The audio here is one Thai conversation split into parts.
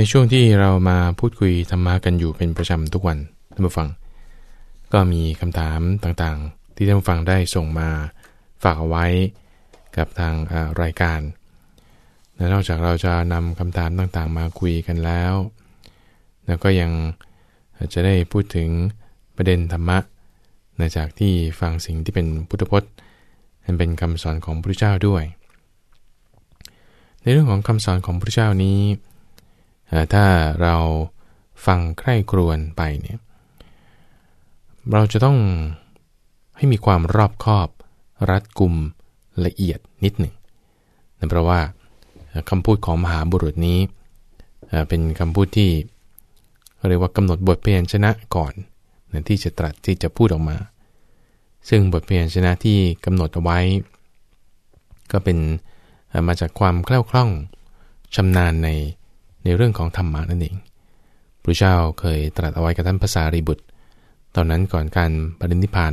ในช่วงที่เรามาพูดคุยธรรมะกันอยู่เป็นประจำทุกวันท่านผู้ฟัง ก็มีคำถามต่างๆ ที่ท่านผู้ฟังได้ส่งมาฝากเอาไว้กับทางรายการและนอกจากเราจะนำคำถามต่างๆ มาคุยกันแล้ว แล้วก็ยังจะได้พูดถึงประเด็นธรรมะนจากที่ฟังสิ่งที่เป็นพุทธพจน์นันเป็นคำสอนของพระเจ้าด้วย ในเรื่องของคำสอนของพระเจ้านี้ ถ้าเราฟังใคร่ครวญไปเนี่ยเราจะต้องให้มีความรอบคอบ รัดกุมละเอียดนิดหนึ่งนั่นเพราะว่าคำพูดของมหาบุรุษนี้เป็นคำพูดที่เรียกว่ากำหนดบทเพียนชนะก่อนที่จะตรัสที่จะพูดออกมา ซึ่งบทเพียนชนะที่กำหนดเอาไว้ ก็เป็นมาจากความแคล่วคล่องชำนาญใน ในเรื่องของธรรมะนั่นเองพระเจ้าเคยตรัสเอาไว้กับท่านภาษารีบุตร ตอนนั้นก่อนการปรินิพาน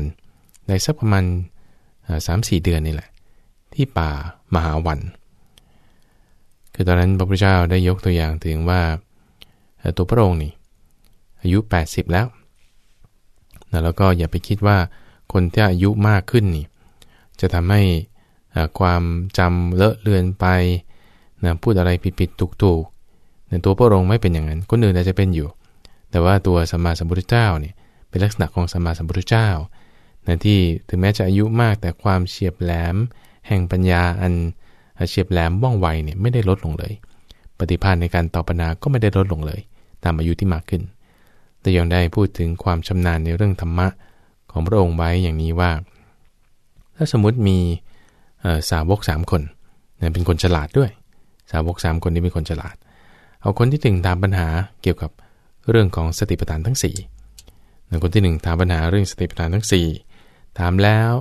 ในสักประมาณสามสี่เดือนนี่แหละ ที่ป่ามหาวัน คือตอนนั้นพระพุทธเจ้าได้ยกตัวอย่างถึงว่าตัวพระองค์นี่อายุ 80 แล้วนะแล้วก็อย่าไปคิดว่าคนที่อายุมากขึ้นนี่จะทำให้ความจำเลอะเลือนไปนะพูดอะไรผิดๆถูกๆ ในตัวพระองค์ไม่เป็นอย่างนั้น คนอื่นอาจจะเป็นอยู่ แต่ว่าตัวสัมมาสัมพุทธเจ้าเนี่ยเป็นลักษณะของสัมมาสัมพุทธเจ้านะที่ถึงแม้จะอายุมากแต่ความเฉียบแหลม แห่งปัญญาอันเฉียบแหลมว่องไวเนี่ยไม่ได้ลดลงเลย ปฏิภาณในการตอบปัญหาก็ไม่ได้ลดลงเลย ตามอายุที่มากขึ้น แต่ยังได้พูดถึงความชำนาญในเรื่องธรรมะของพระองค์ไว้อย่างนี้ว่า ถ้าสมมติมีสาวกสามคนเป็นคนฉลาดด้วย สาวกสามคนนี้เป็นคนฉลาด เอาคนที่หนึ่งถามปัญหาเกี่ยวกับเรื่องของสติปัฏฐานทั้ง4คนที่หนึ่งถามปัญหาเรื่องสติปัฏฐานทั้ง 4 ถามแล้ว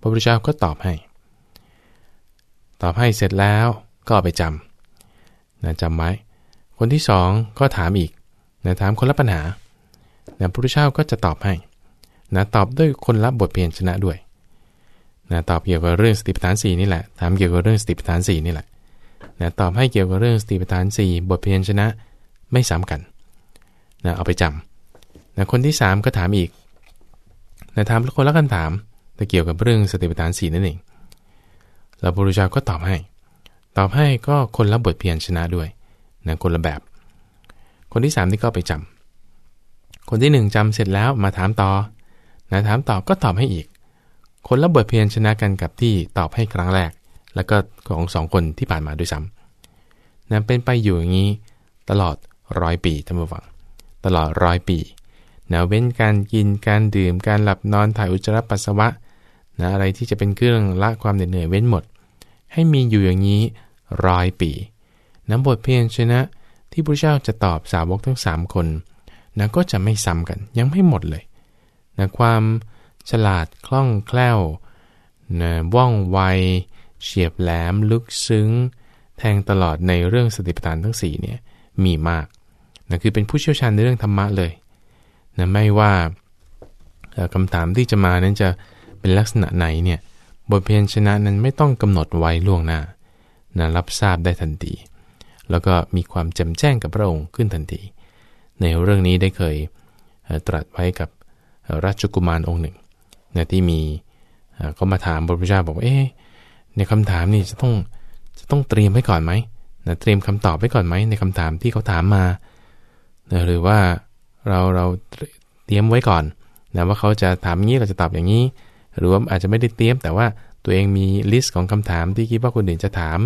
พระพุทธเจ้าก็ตอบให้ ตอบให้เสร็จแล้วก็ไปจำนะจำไว้คนที่สองก็ถามอีกนะถามคนละปัญหานะพระพุทธเจ้าก็จะตอบให้นะตอบด้วยคนละบทเพียนชนะด้วยนะตอบเกี่ยวกับเรื่องสติปัฏฐาน4นี่แหละ ถามเกี่ยวกับเรื่องสติปัฏฐาน4นี่แหละ นะตอบให้เกี่ยวกับเรื่องสติปัฏฐาน 4 บทเพียนชนะไม่ซ้ำกันนะเอาไปจำนะคนที่ 3 ก็ถามอีกนะถามคนละกันถามแต่เกี่ยวกับเรื่องสติปัฏฐาน 4 นั่นเองแล้วพระพุทธเจ้าก็ตอบให้ ตอบให้ก็คนละบทเพียนชนะด้วยนะคนละแบบ คนที่ 3 นี่ก็ไปจำคนที่ 1จำเสร็จแล้วมาถามต่อนะถามตอบก็ตอบให้อีก คนละบทเพียนชนะกันกับที่ตอบให้ครั้งแรก แล้วก็ของสองคนที่ผ่านมาด้วยซ้ำนะเป็นไปอยู่อย่างนี้ตลอดร้อยปีท่านผู้ฟัง ตลอดร้อยปีนะเว้นการกินการดื่มการหลับนอนถ่ายอุจจาระปัสสาวะนะอะไรที่จะเป็นเครื่องละความเหนื่อยเว้นหมด ให้มีอยู่อย่างนี้ร้อยปีนะบทเพียนชนะที่พระเจ้าจะตอบสาวกทั้ง 3 คนนะก็จะไม่ซ้ำกันยังไม่หมดเลยนะความฉลาดคล่องแคล่วนะว่องไว เฉียบแหลมลึกซึ้ง แทงตลอดในเรื่องสติปัฏฐานทั้ง4เนี่ยมีมากนะคือเป็นผู้เชี่ยวชาญในเรื่องธรรมะเลยนะไม่ว่าคำถามที่จะมานั้นจะเป็นลักษณะไหนเนี่ยบทเพียนชนะนั้นไม่ต้องกำหนดไว้ล่วงหน้านะรับทราบได้ทันที แล้วก็มีความแจ่มแจ้งกับพระองค์ขึ้นทันที ในเรื่องนี้ได้เคยตรัสไว้กับราชกุมารองค์หนึ่งนะที่มีก็มาถามพระพุทธเจ้าบอกเอ๊ะ ในคำถามนี่จะต้องจะต้องเตรียมไว้ก่อนไหมนะเตรียมคำตอบไว้ก่อนไหมในคำถามที่เขาถามมานะหรือว่าเราเราเตรียมไว้ก่อนนะว่าเขาจะถามงี้เราจะตอบอย่างนี้ หรือว่าอาจจะไม่ได้เตรียม แต่ว่าตัวเองมีลิสต์ของคำถามที่คิดว่าคนอื่นจะถาม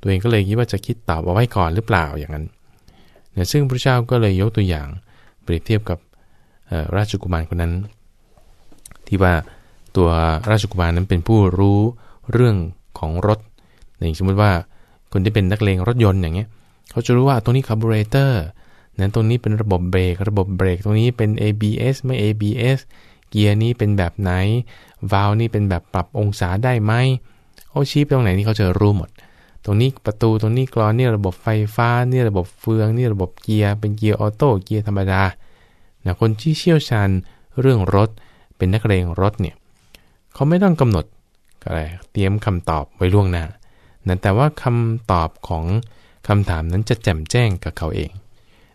ตัวเองก็เลยคิดว่าจะคิดตอบเอาไว้ก่อนหรือเปล่าอย่างนั้นเนี่ยซึ่งพระเจ้าก็เลยยกตัวอย่างเปรียบเทียบกับราชกุมารคนนั้น ที่ว่าตัวราชกุมารนั้นเป็นผู้รู้เรื่อง ของรถอย่างสมมติว่าคนที่เป็นนักเลงรถยนต์อย่างเงี้ยเขาจะรู้ว่าตรงนี้คาร์บูเรเตอร์นั้นตรงนี้เป็นระบบเบรกระบบเบรกตรงนี้เป็น ABS ไม่ ABS เกียร์นี้เป็นแบบไหน วาล์วนี่เป็นแบบปรับองศาได้ไหมโช้คอัพตรงไหนนี่เขาจะรู้หมด ตรงนี้ประตูตรงนี้กลอนนี่ระบบไฟฟ้านี่ระบบเฟืองนี่ระบบเกียร์เป็นเกียร์ออโต้เกียร์ธรรมดานะคนที่เชี่ยวชาญเรื่องรถเป็นนักเรงรถเนี่ยเขาไม่ต้องกำหนด อะไรเตรียมคำตอบไว้ล่วงหน้านะแต่ว่าคำตอบของคำถามนั้นจะแจ่มแจ้งกับเขาเอง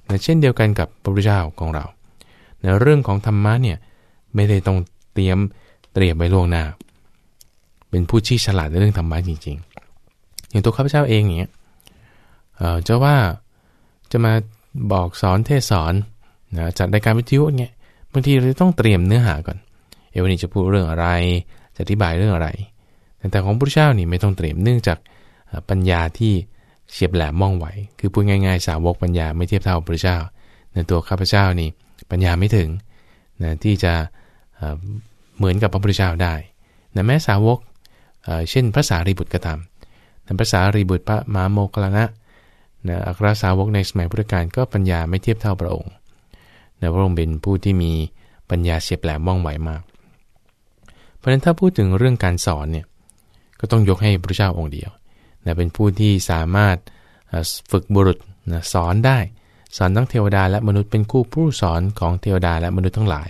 นะเช่นเดียวกันกับพระพุทธเจ้าของเราในเรื่องของธรรมะเนี่ยไม่ได้ต้องเตรียมเตรียมไว้ล่วงหน้า เป็นผู้ที่ฉลาดในเรื่องธรรมะจริงๆ อย่างตัวข้าพเจ้าเองเนี่ยจะว่าจะมาบอกสอนเทศสอนนะจัดรายการวิทยุเนี่ยบางทีเราต้องเตรียมเนื้อหาก่อน เอวันนี้จะพูดเรื่องอะไร จะอธิบายเรื่องอะไร แต่ของพระเจ้านี่ไม่ต้องเตรียมเนื่องจากปัญญาที่เฉียบแหลมมองไหว คือพูดง่ายๆ สาวกปัญญาไม่เทียบเท่าพระเจ้า ในตัวข้าพเจ้านี่ปัญญาไม่ถึงนะที่จะเหมือนกับพระพุทธเจ้าได้นะแม้สาวกเช่นพระสารีบุตรก็ตามนะพระสารีบุตรพระมหาโมคลานะนะอัครสาวกในสมัยพุทธกาลก็ปัญญาไม่เทียบเท่าพระองค์นะพระองค์เป็นผู้ที่มีปัญญาเฉียบแหลมว่องไวมาก เพราะฉะนั้นถ้าพูดถึงเรื่องการสอนเนี่ย ก็ต้องยกให้พระเจ้าองค์เดียวนะเป็นผู้ที่สามารถฝึกบุรุษนะสอนได้ สอนทั้งเทวดาและมนุษย์เป็นคู่ผู้สอนของเทวดาและมนุษย์ทั้งหลาย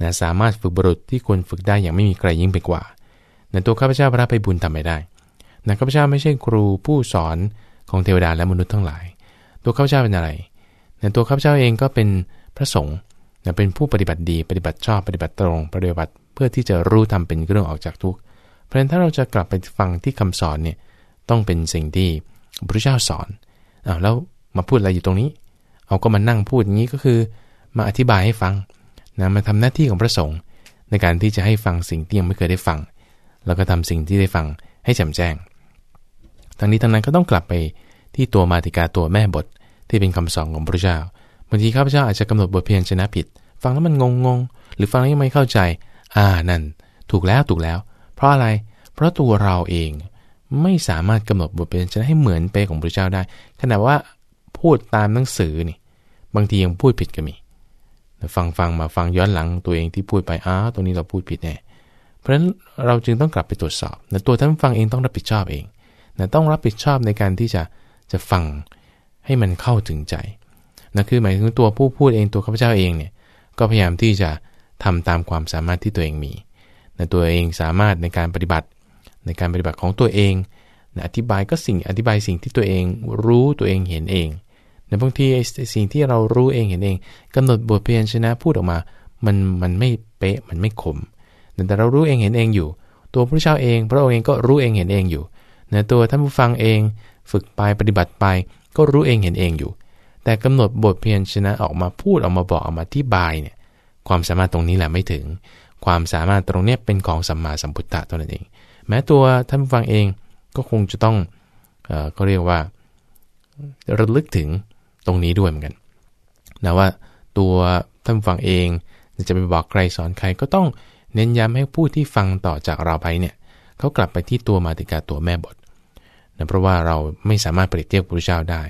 นะสามารถฝึกบุรุษที่ควรฝึกได้อย่างไม่มีใครยิ่งไปกว่าในตัวข้าพเจ้าพระไปบุญทำไม่ได้นะข้าพเจ้าไม่ใช่ครูผู้สอนของเทวดาและมนุษย์ทั้งหลาย ตัวข้าพเจ้าเป็นอะไรในตัวข้าพเจ้าเองก็เป็นพระสงฆ์เป็นผู้ปฏิบัติดี ปฏิบัติชอบ ปฏิบัติตรง ปฏิบัติเพื่อที่จะรู้ทำเป็นเรื่องออกจากทุกข์ เพราะฉะนั้นถ้าเราจะกลับไปฟังที่คำสอนเนี่ยต้องเป็นสิ่งที่พระเจ้าสอนอ้าวแล้วมาพูดอะไรอยู่ตรงนี้ เอาก็มานั่งพูดอย่างนี้ก็คือ มาอธิบายให้ฟังนะมาทำหน้าที่ของพระสงฆ์ในการที่จะให้ฟังสิ่งที่ยังไม่เคยได้ฟัง แล้วก็ทำสิ่งที่ได้ฟังให้แจ่มแจ้ง ทั้งนี้ทั้งนั้นก็ต้องกลับไปที่ตัวมาติกาตัวแม่บทที่เป็นคำสอนของพระเจ้าบางทีข้าพเจ้าอาจจะกำหนดบทเพียงชนะผิด ฟังแล้วมันงงงหรือฟังแล้วยังไม่เข้าใจ อ่านั่น ถูกแล้วถูกแล้ว ราะอะไร เพราะตัวเราเองไม่สามารถกำหนดบทเพียงชนะให้เหมือนเปของพระเจ้าได้ ขณะว่าพูดตามหนังสือนี่ บางทียังพูดผิดก็มี ฟังฟังมาฟังย้อนหลังตัวเองที่พูดไป อ้าตรงนี้เราพูดผิดแน่ เพราะฉะนั้นเราจึงต้องกลับไปตรวจสอบนะตัวท่านฟังเองต้องรับผิดชอบเองนะต้องรับผิดชอบในการที่จะจะฟังให้มันเข้าถึงใจนะคือหมายถึงตัวผู้พูดเองตัวข้าพเจ้าเองเนี่ย ก็พยายามที่จะทำตามความสามารถที่ตัวเองมี นะตัวเองสามารถในการปฏิบัติ ในการปฏิบัติของตัวเองนะอธิบายก็สิ่งอธิบายสิ่งที่ตัวเองรู้ตัวเองเห็นเองในบางทีสิ่งที่เรารู้เองเห็นเองกำหนดบทเพียนชนะพูดออกมา มันมันไม่เป๊ะมันไม่คมแต่เรารู้เองเห็นเองอยู่ ตัวพระเจ้าเอง พระองค์เองก็รู้เองเห็นเองอยู่นะตัวท่านผู้ฟังเอง ฝึกไปปฏิบัติไป ก็รู้เองเห็นเองอยู่ แต่กำหนดบทเพียรชนะออกมาพูดออกมาบอกออกมาที่บายเนี่ยความสามารถตรงนี้แหละไม่ถึง ความสามารถตรงนี้เป็นของสัมมาสัมพุทธะตัวนั้นเอง แม้ตัวท่านผู้ฟังเองก็คงจะต้องเอ่อก็เรียกว่าระลึกถึงตรงนี้ด้วยเหมือนกันนะว่าตัวท่านฟังเองจะไปบอกใครสอนใครก็ต้องเน้นย้ำให้ผู้ที่ฟังต่อจากเราไปเนี่ยเขากลับไปที่ตัวมาติกาตัวแม่บทนะเพราะว่าเราไม่สามารถเปรียบเทียบพระเจ้าได้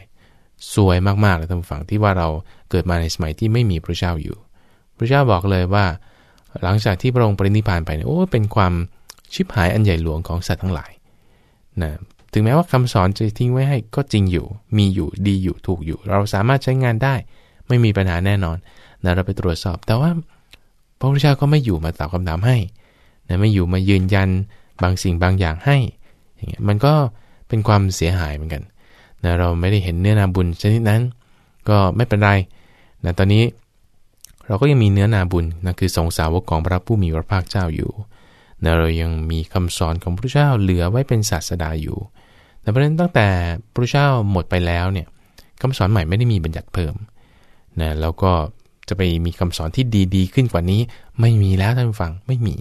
สวยมากๆเลยท่านฝั่งที่ว่าเราเกิดมาในสมัยที่ไม่มีพระเจ้าอยู่ พระเจ้าบอกเลยว่า หลังจากที่พระองค์ปรินิพานไปเนี่ยโอ้เป็นความชิบหายอันใหญ่หลวงของสัตว์ทั้งหลายนะถึงแม้ว่าคำสอนจะทิ้งไว้ให้ก็จริงอยู่ มีอยู่ดีอยู่ถูกอยู่ เราสามารถใช้งานได้ ไม่มีปัญหาแน่นอนนะเราไปตรวจสอบ แต่ว่าพระพุทธเจ้าก็ไม่อยู่มาตอบคำถามให้นะไม่อยู่มายืนยันบางสิ่งบางอย่างให้อย่างเงี้ยมันก็เป็นความเสียหายเหมือนกันนะเราไม่ได้เห็นเนื้อนาบุญชนิดนั้น ก็ไม่เป็นไรนะตอนนี้ เราก็ยังมีเนื้อนาบุญนะคือทรงสาวกของพระผู้มีพระภาคเจ้าอยู่นะเรายังมีคำสอนของพระเจ้าเหลือไว้เป็นศาสดาอยู่แต่เพราะฉะนั้นตั้งแต่พระเจ้าหมดไปแล้วเนี่ยคำสอนใหม่ไม่ได้มีบัญญัติเพิ่มนะแล้วก็จะไปมีคำสอนที่ดีๆ ขึ้นกว่านี้ ไม่มีแล้วท่านฟังไม่มี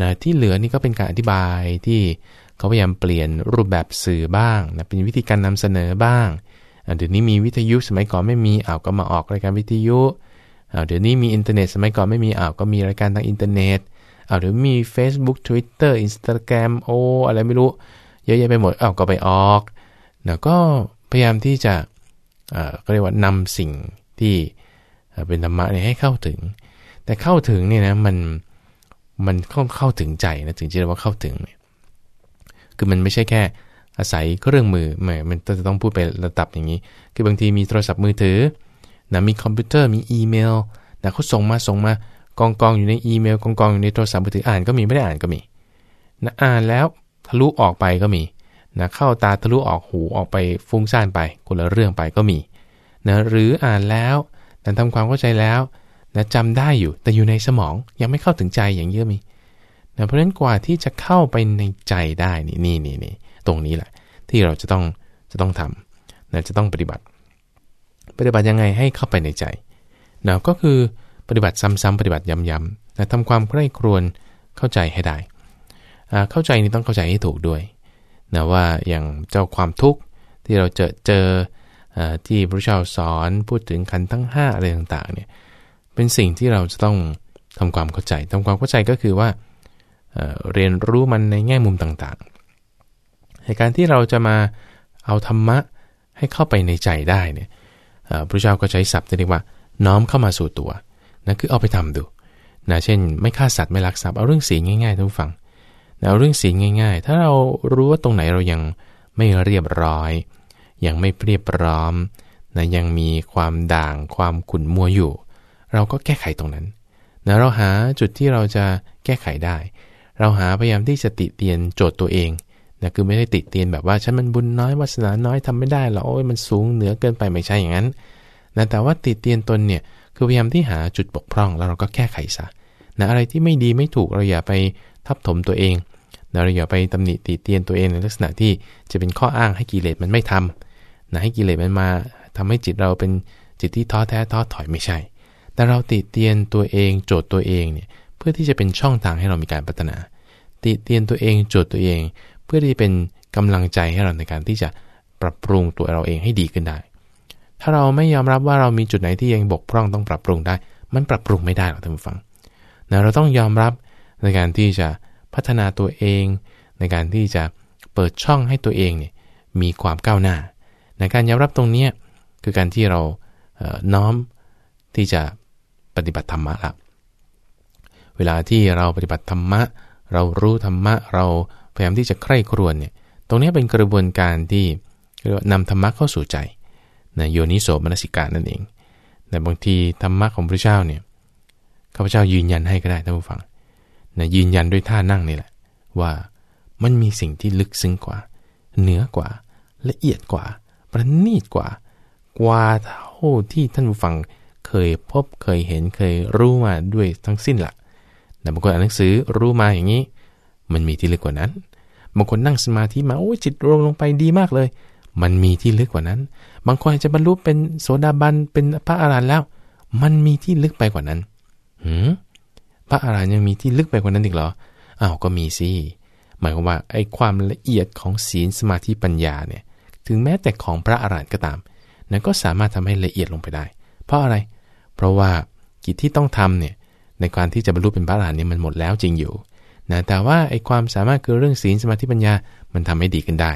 นะที่เหลือนี่ก็เป็นการอธิบายที่เขาพยายามเปลี่ยนรูปแบบสื่อบ้างนะเป็นวิธีการนำเสนอบ้างเดี๋ยวนี้มีวิทยุสมัยก่อนไม่มีอ้าวก็มาออกรายการวิทยุ เดี๋ยวนี้มีอินเทอร์เน็ตสมัยก่อนไม่มีอ้าวก็มีรายการทางอินเทอร์เน็ตอ้าวเดี๋ยวมี Facebook Twitter Instagram โออะไรไม่รู้ เยอะแยะไปหมดอ้าวก็ไปออกนะก็พยายามที่จะก็เรียกว่านำสิ่งที่เป็นธรรมะเนี่ยให้เข้าถึง แต่เข้าถึงเนี่ยนะมันมันเข้าเข้าถึงใจนะถึงจะเรียกว่าเข้าถึงเนี่ยคือมันไม่ใช่แค่อาศัยเครื่องมือแหมมันจะต้องพูดไประดับอย่างนี้ คือบางทีมีโทรศัพท์มือถือ นะมีคอมพิวเตอร์มีอีเมลนะเขาส่งมาส่งมากองกองอยู่ในอีเมลกองกองอยู่ในโทรศัพท์มือถืออ่านก็มีไม่ได้อ่านก็มีนะอ่านแล้วทะลุออกไปก็มีนะเข้าตาทะลุออกหูออกไปฟุ้งซ่านไปคนละเรื่องไปก็มีนะหรืออ่านแล้วนะทำความเข้าใจแล้วนะจำได้อยู่แต่อยู่ในสมองยังไม่เข้าถึงใจอย่างเยอะมีนะเพราะฉะนั้นกว่าที่จะเข้าไปในใจได้นี่นี่นี่นี่ตรงนี้แหละที่เราจะต้องจะต้องทำนะจะต้องปฏิบัติ ปฏิบัติยังไงให้เข้าไปในใจนะก็คือปฏิบัติซ้ำๆปฏิบัติย้ำๆนะทำความใคร่ครวญเข้าใจให้ได้ เข้าใจนี่ต้องเข้าใจให้ถูกด้วยนะว่าอย่างเจ้าความทุกข์ที่เราเจอเจอที่พระเจ้าสอนพูดถึงขันทั้ง 5 อะไรต่างๆเนี่ยเป็นสิ่งที่เราจะต้องทำความเข้าใจทำความเข้าใจก็คือว่าเเรียนรู้มันในแง่มุมต่างๆในการที่เราจะมาเอาธรรมะให้เข้าไปในใจได้เนี่ย พระเจ้าก็ใช้ศัพท์ที่เรียกว่า น้อมเข้ามาสู่ตัวนะคือเอาไปทำดูนะเช่น ไม่ฆ่าสัตว์ไม่ลักทรัพย์เอาเรื่องศีลง่ายๆทุกฝั่งนะเอาเรื่องศีลง่าย ๆ ถ้าเรารู้ว่าตรงไหนเรายังไม่เรียบร้อย ยังไม่เรียบพร้อมนะยังมีความด่างความขุ่นมัวอยู่ เราก็แก้ไขตรงนั้นนะเราหาจุดที่เราจะแก้ไขได้ เราหาพยายามที่จะติเตียนโจทย์ตัวเอง นะคือไม่ได้ติเตียนแบบว่าฉันมันบุญน้อยวาสนาน้อยทำไม่ได้หรอกโอ้ยมันสูงเหนือเกินไปไม่ใช่อย่างนั้นนะแต่ว่าติเตียนตนเนี่ยคือพยายามที่หาจุดบกพร่องแล้วเราก็แก้ไขซะนะอะไรที่ไม่ดีไม่ถูกเราอย่าไปทับถมตัวเองนะเราอย่าไปตำหนิติเตียนตัวเองในลักษณะที่จะเป็นข้ออ้างให้กิเลสมันไม่ทำนะให้กิเลสมันมาทำให้จิตเราเป็นจิตที่ท้อแท้ท้อถอยไม่ใช่ แต่เราติเตียนตัวเองโจทย์ตัวเองเนี่ยเพื่อที่จะเป็นช่องทางให้เรามีการพัฒนา ติเตียนตัวเองโจทย์ตัวเอง เพื่อที่เป็นกำลังใจให้เราในการที่จะปรับปรุงตัวเราเองให้ดีขึ้นได้ ถ้าเราไม่ยอมรับว่าเรามีจุดไหนที่ยังบกพร่องต้องปรับปรุงได้ มันปรับปรุงไม่ได้หรอกท่านผู้ฟังนะเราต้องยอมรับในการที่จะพัฒนาตัวเอง ในการที่จะเปิดช่องให้ตัวเองเนี่ยมีความก้าวหน้า ในการยอมรับตรงนี้คือการที่เราน้อมที่จะปฏิบัติธรรมะละเวลาที่เราปฏิบัติธรรมะ เรารู้ธรรมะ เรา พยายามที่จะใคร่ครวญเนี่ยตรงนี้เป็นกระบวนการที่เรียกว่านำธรรมะเข้าสู่ใจนะโยนิโสมนสิกานั่นเองแต่บางทีธรรมะของพระเจ้าเนี่ยข้าพเจ้ายืนยันให้ก็ได้ท่านผู้ฟังนะยืนยันด้วยท่านั่งนี่แหละ ว่ามันมีสิ่งที่ลึกซึ้งกว่า เหนือกว่าละเอียดกว่า ประณีตกว่า กว่าเท่าที่ท่านผู้ฟังเคยพบเคยเห็นเคยรู้มาด้วยทั้งสิ้นละ่ะแต่บางคนอ่านหนังสือรู้มาอย่างนี้ มันมีที่ลึกกว่านั้น บางคนนั่งสมาธิมาโอ้จิตรวมลงไปดีมากเลย มันมีที่ลึกกว่านั้น บางคนอาจจะบรรลุเป็นโสดาบันเป็นพระอรหันต์แล้ว มันมีที่ลึกไปกว่านั้นหืมพระอรหันต์ยังมีที่ลึกไปกว่านั้นอีกเหรออ้าวก็มีสิหมายความว่าไอ้ความละเอียดของศีลสมาธิปัญญาเนี่ย ถึงแม้แต่ของพระอรหันต์ก็ตามนั้นก็สามารถทำให้ละเอียดลงไปได้ เพราะอะไร เพราะว่ากิจที่ต้องทำเนี่ยในการที่จะบรรลุเป็นพระอรหันต์เนี่ยมันหมดแล้วจริงอยู่ นะแต่ว่าไอ้ความสามารถคือเรื่องศีลสมาธิปัญญา มันทำให้ดีขึ้นได้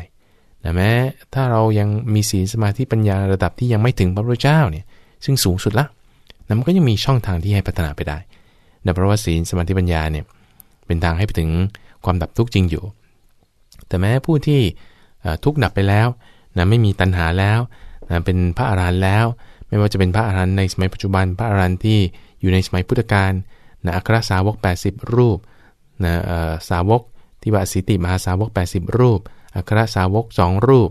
นะแม้ถ้าเรายังมีศีลสมาธิปัญญาระดับที่ยังไม่ถึงพระพุทธเจ้าเนี่ย ซึ่งสูงสุดละนะมันก็ยังมีช่องทางที่ให้พัฒนาไปได้นะเพราะว่าศีลสมาธิปัญญาเนี่ยเป็นทางให้ไปถึงความดับทุกข์จริงอยู่ แต่แม้ผู้ที่ทุกข์ดับไปแล้วนะไม่มีตัณหาแล้วนะเป็นพระอรหันต์แล้ว ไม่ว่าจะเป็นพระอรหันต์ในสมัยปัจจุบัน พระอรหันต์ที่อยู่ในสมัยพุทธกาลนะอัครสาวก 80 รูป นะสาวกที่ว่าสิติมหาสาวก 80 รูป อัครสาวก 2 รูป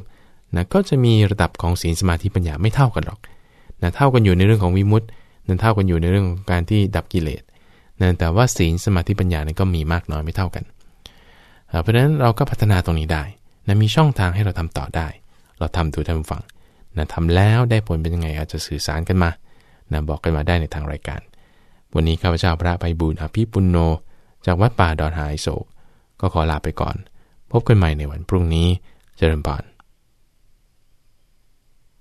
นะก็จะมีระดับของศีลสมาธิปัญญาไม่เท่ากันหรอกนะเท่ากันอยู่ในเรื่องของวิมุตต์นั้นเท่ากันอยู่ในเรื่องของการที่ดับกิเลสนะแต่ว่าศีลสมาธิปัญญานี่ก็มีมากน้อยไม่เท่ากัน เพราะฉะนั้นเราก็พัฒนาตรงนี้ได้นะมีช่องทางให้เราทำต่อได้ เราทำดูท่านฟังนะทำแล้วได้ผลเป็นยังไงอาจจะสื่อสารกันมานะบอกกันมาได้ในทางรายการ วันนี้ข้าพเจ้าพระไปบูญอภิปุณโน จากวัดป่าดอนหายโศก ก็ขอลาไปก่อน พบกันใหม่ในวันพรุ่งนี้ เจริญพร